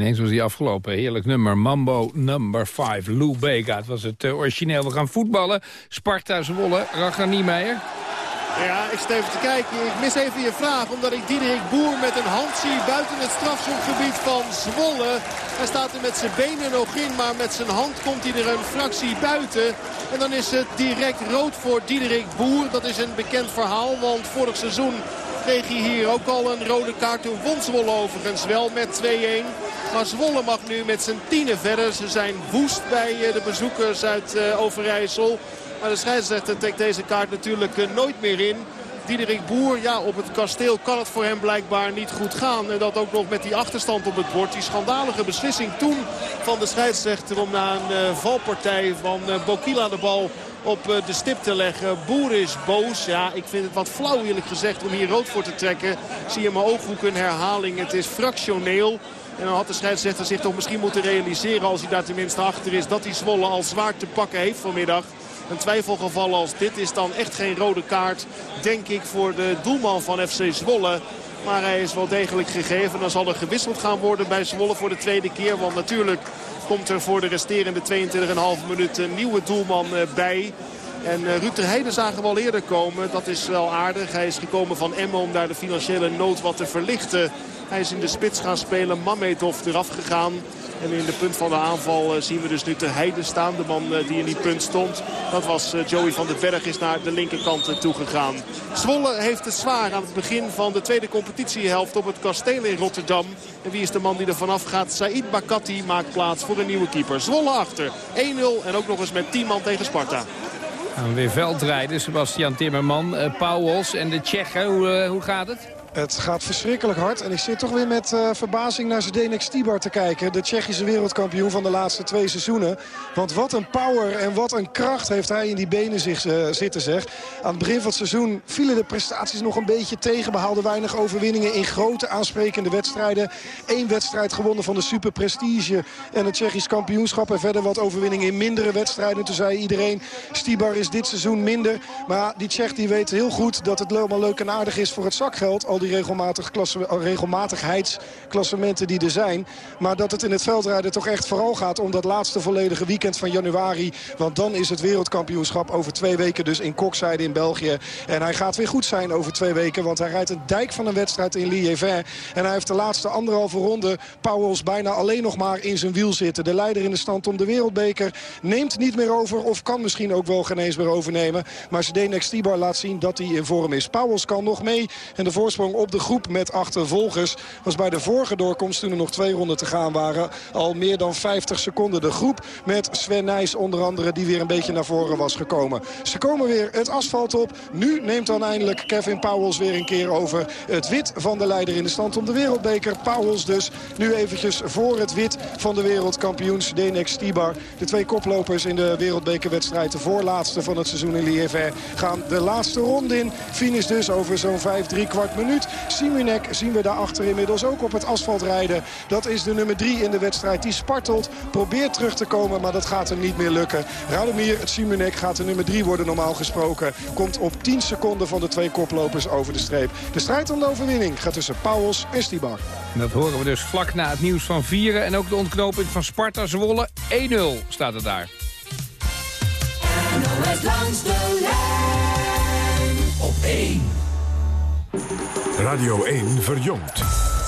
ineens was die afgelopen. Heerlijk nummer. Mambo number 5. Lou Bega. Het was het eh, origineel. We gaan voetballen. Sparta Zwolle. Ragnar Niemeyer. Ja, ik sta even te kijken. Ik mis even je vraag, omdat ik Diederik Boer met een hand zie buiten het strafschopgebied van Zwolle. Hij staat er met zijn benen nog in, maar met zijn hand komt hij er een fractie buiten. En dan is het direct rood voor Diederik Boer. Dat is een bekend verhaal, want vorig seizoen hier ook al een rode kaart. Toen won Zwolle overigens wel met 2-1. Maar Zwolle mag nu met zijn tienen verder. Ze zijn woest bij eh, de bezoekers uit eh, Overijssel. Maar de scheidsrechter trekt deze kaart natuurlijk eh, nooit meer in. Diederik Boer, ja, op het kasteel kan het voor hem blijkbaar niet goed gaan. En dat ook nog met die achterstand op het bord. Die schandalige beslissing toen van de scheidsrechter om na een valpartij van eh, Bokila de bal op eh, de stip te leggen. Boer is boos. Ja, ik vind het wat flauw eerlijk gezegd om hier rood voor te trekken. Zie je mijn ooghoek een herhaling. Het is fractioneel. En dan had de scheidsrechter zich toch misschien moeten realiseren als hij daar tenminste achter is. Dat hij Zwolle al zwaar te pakken heeft vanmiddag. Een twijfelgeval als dit is dan echt geen rode kaart, denk ik, voor de doelman van FC Zwolle. Maar hij is wel degelijk gegeven. Dan zal er gewisseld gaan worden bij Zwolle voor de tweede keer. Want natuurlijk komt er voor de resterende 22,5 minuten een nieuwe doelman eh, bij. En uh, Ruud ter Heide zagen we al eerder komen. Dat is wel aardig. Hij is gekomen van Emmen om daar de financiële nood wat te verlichten. Hij is in de spits gaan spelen. Mamedov eraf gegaan. En in de punt van de aanval uh, zien we dus nu ter Heide staan. De man uh, die in die punt stond. Dat was uh, Joey van den Berg is naar de linkerkant toe gegaan. Zwolle heeft het zwaar aan het begin van de tweede competitiehelft op het kasteel in Rotterdam. En wie is de man die er vanaf gaat? Said Bakati maakt plaats voor een nieuwe keeper. Zwolle achter. 1-0 en ook nog eens met 10 man tegen Sparta. We weer veldrijden. Sebastian Timmerman, uh, Pauwels en de Tsjechen. Hoe, hoe gaat het? Het gaat verschrikkelijk hard. En ik zit toch weer met uh, verbazing naar Zdenek Stibar te kijken. De Tsjechische wereldkampioen van de laatste twee seizoenen. Want wat een power en wat een kracht heeft hij in die benen zich, uh, zitten zeg. Aan het begin van het seizoen vielen de prestaties nog een beetje tegen. Behaalde weinig overwinningen in grote aansprekende wedstrijden. Eén wedstrijd gewonnen van de Super Prestige en het Tsjechisch kampioenschap. En verder wat overwinningen in mindere wedstrijden. Toen zei iedereen, Stibar is dit seizoen minder. Maar die Tsjech die weet heel goed dat het allemaal leuk en aardig is voor het zakgeld. Die regelmatig klasse, regelmatigheidsklassementen die er zijn. Maar dat het in het veldrijden toch echt vooral gaat om dat laatste volledige weekend van januari. Want dan is het wereldkampioenschap over twee weken dus in Kokzijde in België. En hij gaat weer goed zijn over twee weken. Want hij rijdt een dijk van een wedstrijd in Liévin. En hij heeft de laatste anderhalve ronde Pauwels bijna alleen nog maar in zijn wiel zitten. De leider in de stand om de wereldbeker neemt niet meer over. Of kan misschien ook wel geen eens meer overnemen. Maar Zdenek Stibar laat zien dat hij in vorm is. Pauwels kan nog mee. En de voorsprong op de groep met achtervolgers was bij de vorige doorkomst toen er nog twee ronden te gaan waren al meer dan 50 seconden. De groep met Sven Nijs onder andere die weer een beetje naar voren was gekomen. Ze komen weer het asfalt op. Nu neemt dan eindelijk Kevin Pauwels weer een keer over het wit van de leider in de stand om de wereldbeker. Pauwels dus nu eventjes voor het wit van de wereldkampioens Denek Stibar. De twee koplopers in de wereldbekerwedstrijd, de voorlaatste van het seizoen in Liévin, gaan de laatste ronde in. Finish dus over zo'n 5, 3 kwart minuut. Minuut. Simonek zien we daarachter inmiddels ook op het asfalt rijden. Dat is de nummer 3 in de wedstrijd. Die spartelt, probeert terug te komen, maar dat gaat hem niet meer lukken. Radomir Simonek gaat de nummer 3 worden normaal gesproken. Komt op 10 seconden van de twee koplopers over de streep. De strijd om de overwinning gaat tussen Pauwels en Stibar. En dat horen we dus vlak na het nieuws van vieren. En ook de ontknoping van Sparta Zwolle. 1-0 staat het daar. NOS langs de lijn op 1. Radio 1 verjongt.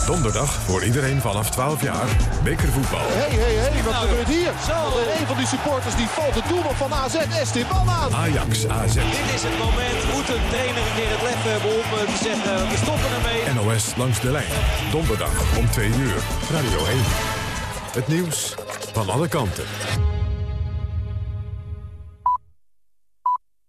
Donderdag voor iedereen vanaf 12 jaar. Bekervoetbal. Hé, hé, hé, wat gebeurt hier? Zo, een van die supporters die valt de doelman van AZ, Esteban aan. Ajax AZ. Dit is het moment. Moet een trainer een keer het lef hebben om eh, te zeggen, we stoppen ermee. NOS langs de lijn. Donderdag om 2 uur. Radio 1. Het nieuws van alle kanten.